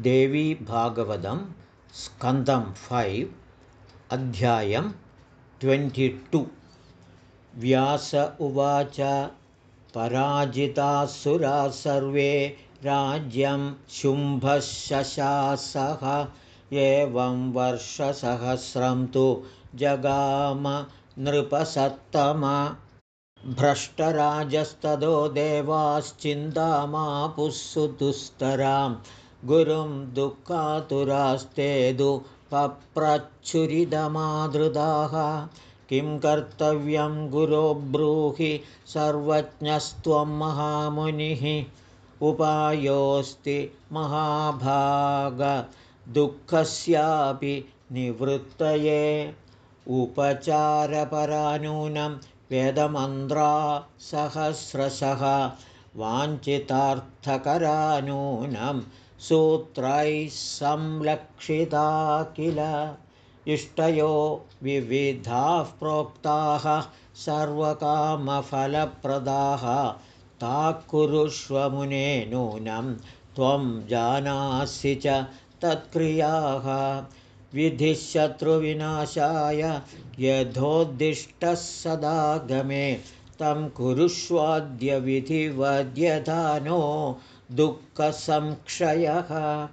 देवी भागवतं स्कन्दं फैव् अध्यायं ट्वेण्टिटु। व्यास उवाच पराजितासुराः सर्वे राज्यं शुम्भशशासः एवं वर्षसहस्रं तु जगाम नृपसत्तम। भ्रष्टराजस्तदो देवाश्चिन्तामापुःसुदुस्तरां गुरुं दुःखातुरास्तेदु पप्रच्छुरिदमादृदाः किं कर्तव्यं गुरो ब्रूहि सर्वज्ञस्त्वं महामुनिः उपायोऽस्ति महाभागदुःखस्यापि निवृत्तये उपचारपरानूनं वेदमन्त्रा सहस्रशः वाञ्छितार्थकरानूनं सूत्रैः संलक्षिता किल? इष्टयो विविधाः प्रोक्ताः सर्वकामफलप्रदाः। ताः कुरुष्वमुने नूनं त्वं जानासि च तत्क्रियाः। विधिशत्रुविनाशाय यथोद्दिष्टः सदागमे तं कुरुष्वाद्य विधिवद्यधानो दुःखसंक्षयः।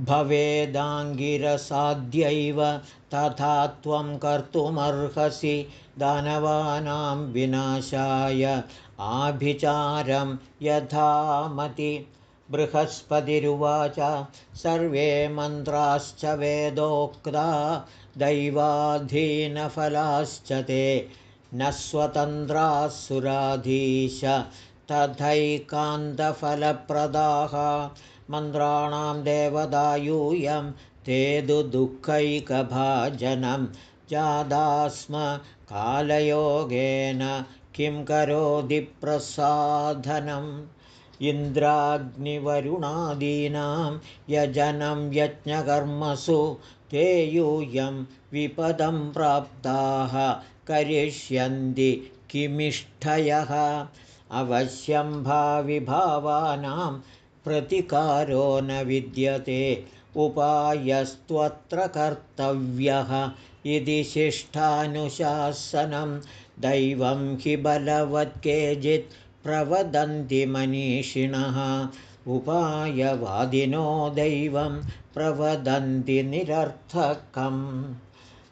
भवेदाङ्गिरसाध्यैव तथा त्वं कर्तुमर्हसि दानवानां विनाशाय। आभिचारं यथामति। बृहस्पतिरुवाच। सर्वे मन्त्राश्च वेदोक्ता। दैवाधीनफलाश्च ते। न स्वतन्त्रासुराधीश तथैकान्तफलप्रदाः मन्त्राणां देवदायूयं ते दु दुःखैकभाजनं जादास्म कालयोगेन किं करोति प्रसाधनम् इन्द्राग्निवरुणादीनां यजनं यज्ञकर्मसु ते यूयं विपदं प्राप्ताः करिष्यन्ति किमिष्ठयः अवश्यं भाविभावानां प्रतिकारो न विद्यते। उपायस्त्वत्र कर्तव्यः। इति शिष्टानुशासनं दैवं हि बलवत् केचित् प्रवदन्ति मनीषिणः। उपायवादिनो दैवं प्रवदन्ति निरर्थकम्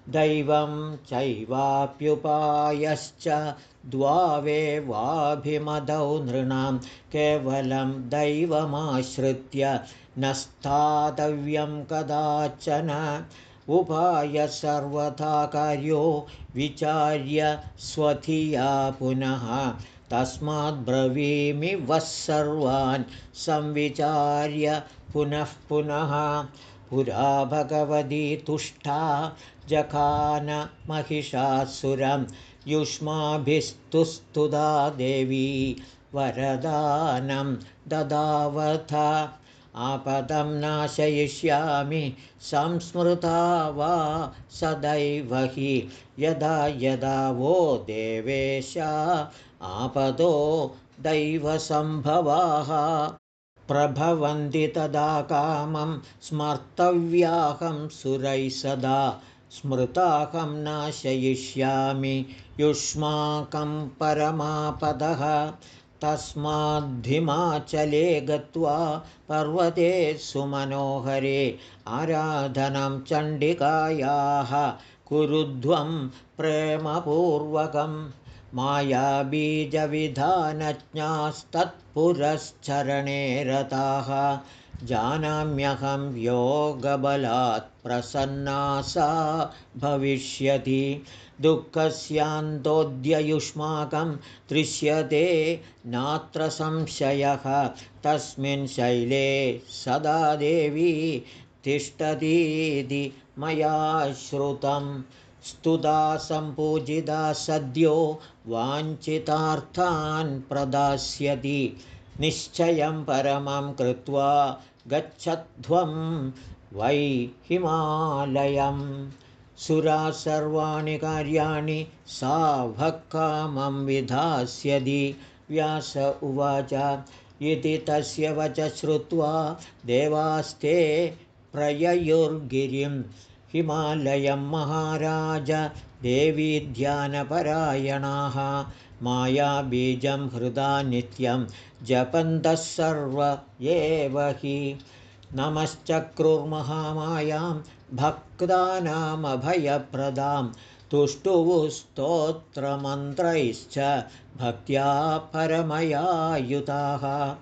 दैवं चैवाप्युपायश्च द्वावेवाभिमदौ नृणां केवलं दैवमाश्रित्य न स्थातव्यं कदाचन उपाय सर्वथा कार्यो विचार्य स्वधिया पुनः। तस्माद्ब्रवीमि वः सर्वान् संविचार्य पुनः पुनः। पुरा भगवती तुष्टा जखानमहिषासुरं युष्माभिस्तुस्तुदा देवी वरदानं ददावथ। आपदं नाशयिष्यामि संस्मृता वा सदैव हि। यदा यदा वो देवेशा आपदो दैवसम्भवाः। प्रभवन्ति तदा कामं स्मर्तव्याहं सुरैः सदा स्मृताहं नाशयिष्यामि युष्माकं परमापदः तस्माद्धिमाचले गत्वा पर्वते सुमनोहरे आराधनं चण्डिकायाः कुरुध्वं प्रेमपूर्वकम् मायाबीजविधानज्ञास्तत्पुरश्चरणे रताः जानाम्यहं योगबलात् प्रसन्ना सा भविष्यति। दुःखस्यान्तोद्ययुष्माकं दृश्यते नात्र संशयः। तस्मिन् शैले सदा देवी तिष्ठतीति मया श्रुतम्। स्तुता सम्पूजिता सद्यो वाञ्छितार्थान् प्रदास्यति। निश्चयं परमं कृत्वा गच्छध्वं वै हिमालयं। सुरा सर्वाणि कार्याणि सा भक्कामं विधास्यति व्यास उवाच इति तस्य वच श्रुत्वा देवास्ते प्रययुर्गिरिं। हिमालयं महाराज देवीध्यानपरायणाः मायाबीजं हृदा नित्यं जपन्तः सर्व एव हि। नमश्चक्रुर्महामायां भक्तानामभयप्रदां तुष्टुवुस्तोत्रमन्त्रैश्च भक्त्या परमयायुताः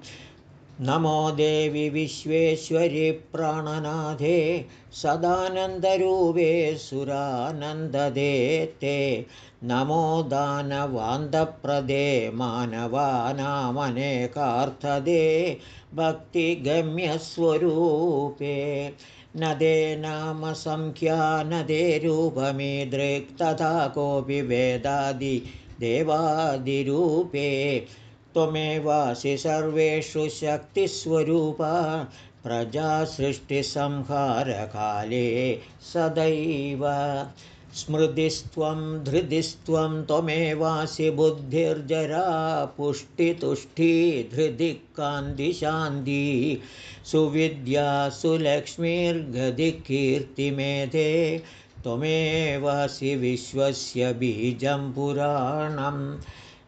नमो देवि विश्वेश्वरि प्राणनाथे सदानन्दरूपे सुरानन्ददे ते नमो दानवान्दप्रदे मानवानामनेकार्थदे भक्तिगम्यस्वरूपे। न दे नाम सङ्ख्या न दे रूपमीदृक् तथा कोऽपि वेदादिदेवादिरूपे त्वमेवासि सर्वेषु शक्तिस्वरूपा प्रजासृष्टिसंहारकाले सदैव। स्मृतिस्त्वं धृतिस्त्वं त्वमेवासि बुद्धिर्जरा पुष्टितुष्टि धृति कान्तिशान्ति सुविद्या सुलक्ष्मीर्गदिकीर्तिमेधे त्वमेवासि विश्वस्य बीजं पुराणम्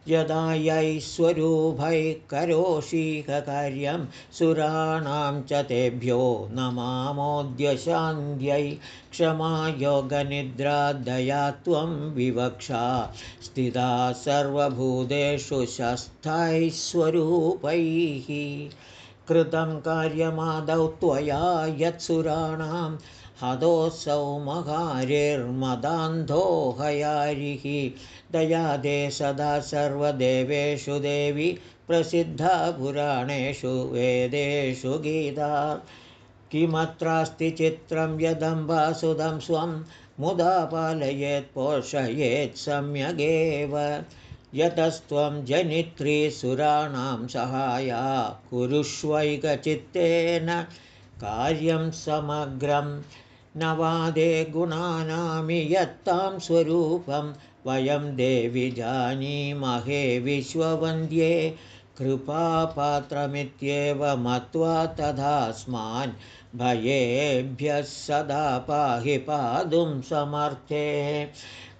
यदा यैश्वरूपैः करोषीककार्यं सुराणां च तेभ्यो नमामोद्यशान्त्यै क्षमायोगनिद्रादया त्वं विवक्षा। स्थिता सर्वभूतेषु शस्थैस्वरूपैः कृतं कार्यमादौ त्वया यत्सुराणां हतोऽसौ महारिर्मदान्धो हयारिः दयादे सदा सर्वदेवेषु देवि प्रसिद्धा पुराणेषु वेदेषु गीता। किमत्रास्ति चित्रं यदम्बासुदं स्वं मुदा पालयेत् पोषयेत् सम्यगेव। यतस्त्वं जनित्री सुराणां सहाया कुरुष्वैकचित्तेन कार्यं समग्रं न वादे गुणानामि यत्तां स्वरूपं वयं देवि जानीमहे विश्ववन्द्ये। कृपापात्रमित्येव मत्वा तथास्मान् भयेभ्यः सदा पाहि पातुं समर्थे।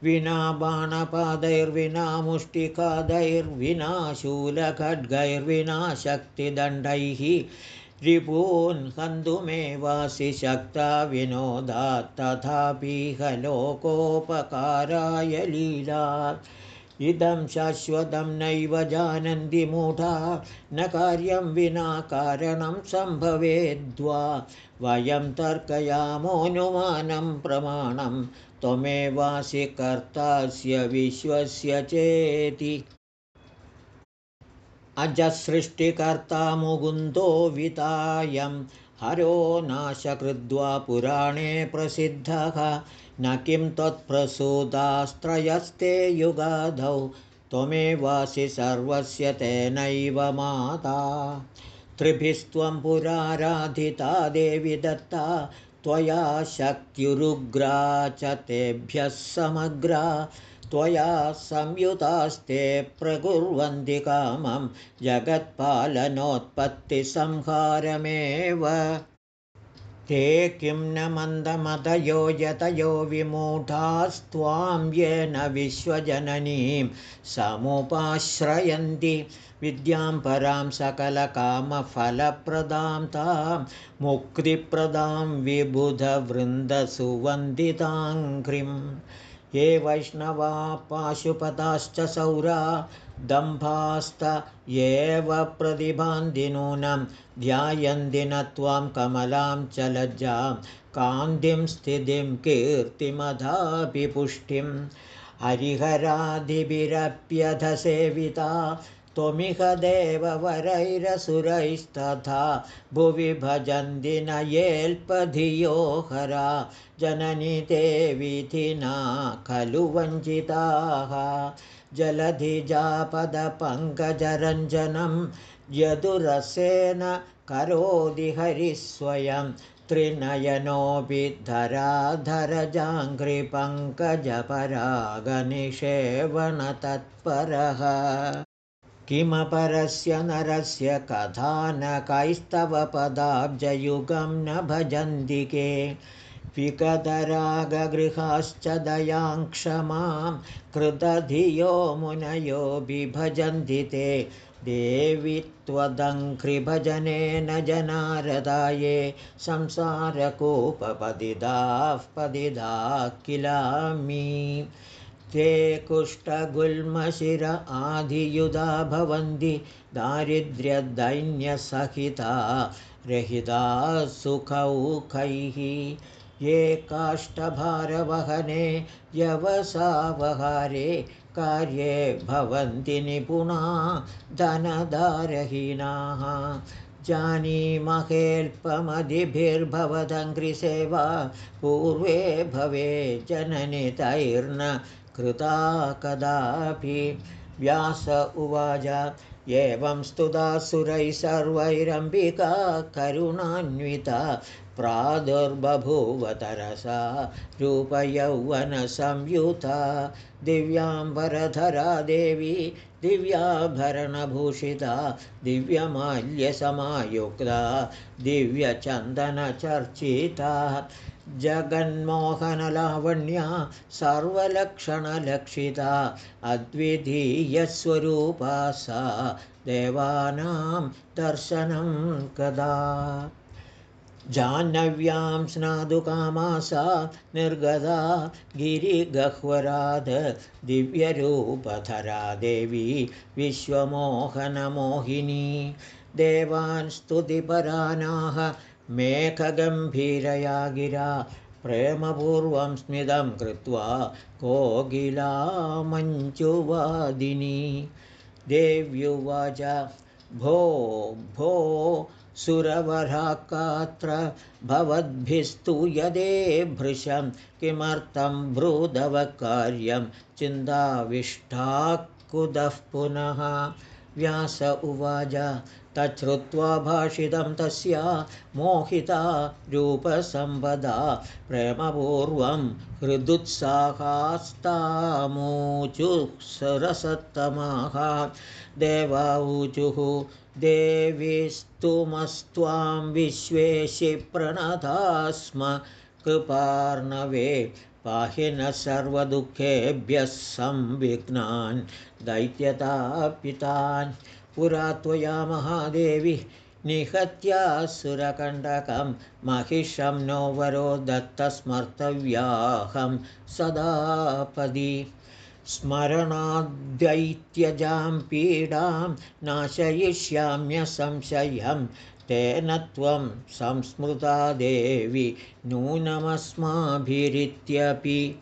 विना बाणपादैर्विना मुष्टिकादैर्विना शूलखड्गैर्विना शक्तिदण्डैः रिपून् हन्तुमेवासि शक्ता विनोदात् तथापि लोकोपकाराय लीला इदं शाश्वतं नैव जानन्ति मूढा न कार्यं विना कारणं सम्भवेद्वा। वयं तर्कयामोऽनुमानं प्रमाणं त्वमेवासि कर्तास्य विश्वस्य चेति अजसृष्टिकर्ता मुकुन्दो वितायं। हरो नाशकृद्वा पुराणे प्रसिद्धः। न किं त्वत्प्रसूदास्त्रयस्ते युगाधौ। त्वमेवासि सर्वस्य तेनैव माता। त्रिभिस्त्वं पुराराधिता देवि दत्ता। त्वया शक्त्युरुग्रा च तेभ्यः समग्रा त्वया संयुतास्ते प्रकुर्वन्ति कामं जगत्पालनोत्पत्तिसंहारमेव। ते किं न मन्दमदयो यतयो विमूढास्त्वां येन विश्वजननीं समुपाश्रयन्ति। विद्यां परां सकलकामफलप्रदां तां मुक्तिप्रदां विबुधवृन्दसुवन्दिताङ्घ्रिम् ये वैष्णवा पाशुपताश्च सौरा दम्भास्त एव प्रतिभान्दिनूनं ध्यायन्ति न त्वां कमलां च लज्जां कान्तिं स्थितिं कीर्तिमधापि पुष्टिं हरिहरादिभिरप्यधसेविता त्वमिह देववरैरसुरैस्तथा भुवि भजन्ति न येऽल्पधियो हरा जननि ते विधिना खलु वञ्चिताः। जलधिजापदपङ्कजरञ्जनं यदुरसेन करोति हरिस्वयं। त्रिनयनोऽपि धराधरजाङ्घ्रिपङ्कजपरागनिषेवणतत्परः किमपरस्य नरस्य कथा न कैस्तवपदाब्जयुगं न भजन्ति के? दयां क्षमां कृतधियो मुनयो बिभजन्ति ते। देवि त्वदङ्घ्रिभजनेन जनारदाये संसारकोपपदिदाः पदिदा किलामि ते कुष्ठगुल्मशिर आदियुधा भवन्ति दारिद्र्यदैन्यसहिता रहिता सुखौखैः। ये काष्ठभारवहने यवसावहारे कार्ये भवन्ति निपुणा धनदारहीनाः जानीमहेल्पमदिभिर्भवदङ्घ्रिसेवा पूर्वे भवे जननितैर्न कृता कदापि। व्यास उवाच एवं स्तुता सुरैः सर्वैरम्बिका करुणान्विता प्रादुर्बभूवतरसा रूपयौवनसंयुता। दिव्याम्बरधरा देवी दिव्याभरणभूषिता दिव्यमाल्यसमायुक्ता दिव्यचन्दनचर्चिता जगन्मोहनलावण्या सर्वलक्षणलक्षिता अद्वितीयस्वरूपा सा देवानां दर्शनं कदा। जाह्नव्यां स्नादुकामासा निर्गदा गिरिगह्वराद दिव्यरूपधरा देवी विश्वमोहनमोहिनी। देवान् स्तुतिपरानाः मेघगम्भीरया गिरा प्रेमपूर्वं स्मितं कृत्वा कोकिला मञ्चुवादिनी देव्युवाच भो भो सुरवराकात्र भवद्भिस्तु यदे भृशं किमर्थं चिन्ताविष्टाः कुतः पुनः? व्यास उवाच तच्छ्रुत्वा भाषितं तस्या मोहिता रूपसम्पदा प्रेमपूर्वं हृदुत्साहास्तामूचुः सरसत्तमाः। देवाऊचुः देवीस्तुमस्त्वां विश्वेशि प्रणता स्म कृपार्णवे पाहि न सर्वदुःखेभ्यः संविघ्नान् दैत्यतापितान् पुरा त्वया महादेवि निहत्यासुरकण्डकं महिषं नो वरो दत्तस्मर्तव्याहं सदापदि। स्मरणाद्दैत्यजां पीडां नाशयिष्याम्यसंशयं तेन त्वं संस्मृता देवि नूनमस्माभिरित्यपि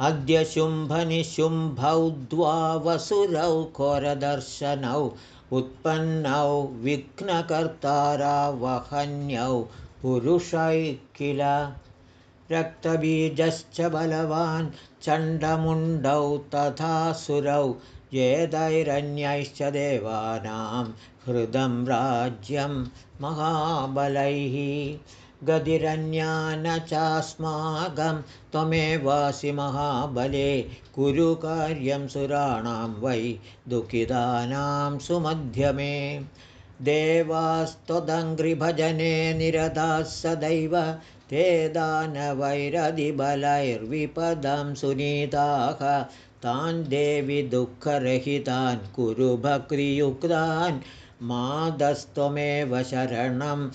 अद्य शुम्भनिशुम्भौ द्वावसुरौ घोरदर्शनौ उत्पन्नौ विघ्नकर्तारावहन्यौ पुरुषैः किल? रक्तबीजश्च बलवान् चण्डमुण्डौ तथासुरौ येदैरन्यैश्च देवानां हृदं राज्यं महाबलैः गदिरन्या न चास्माकं त्वमेवासि महाबले कुरु कार्यं सुराणां वै दुःखितानां सुमध्यमे। देवास्त्वदङ्घ्रिभजने निरताः सदैव ते दानवैरधिबलैर्विपदं सुनीताः। तान् देवि दुःखरहितान् कुरु भक्तियुक्तान् मादस्त्वमेव शरणं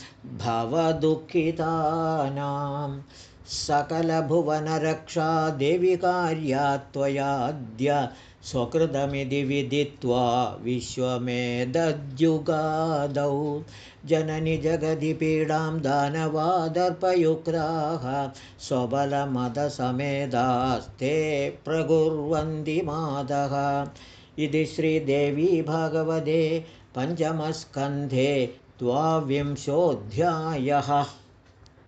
भवदुःखितानां। सकलभुवनरक्षा देवि कार्या त्वयाद्य स्वकृतमिति विदित्वा विश्वमेदद्युगादौ जननि जगति पीडां दानवादर्पयुक्ताः स्वबलमदसमेधास्ते प्रकुर्वन्ति मातः इति श्रीदेवी भागवते पञ्चमस्कन्धे द्वाविंशोऽध्यायः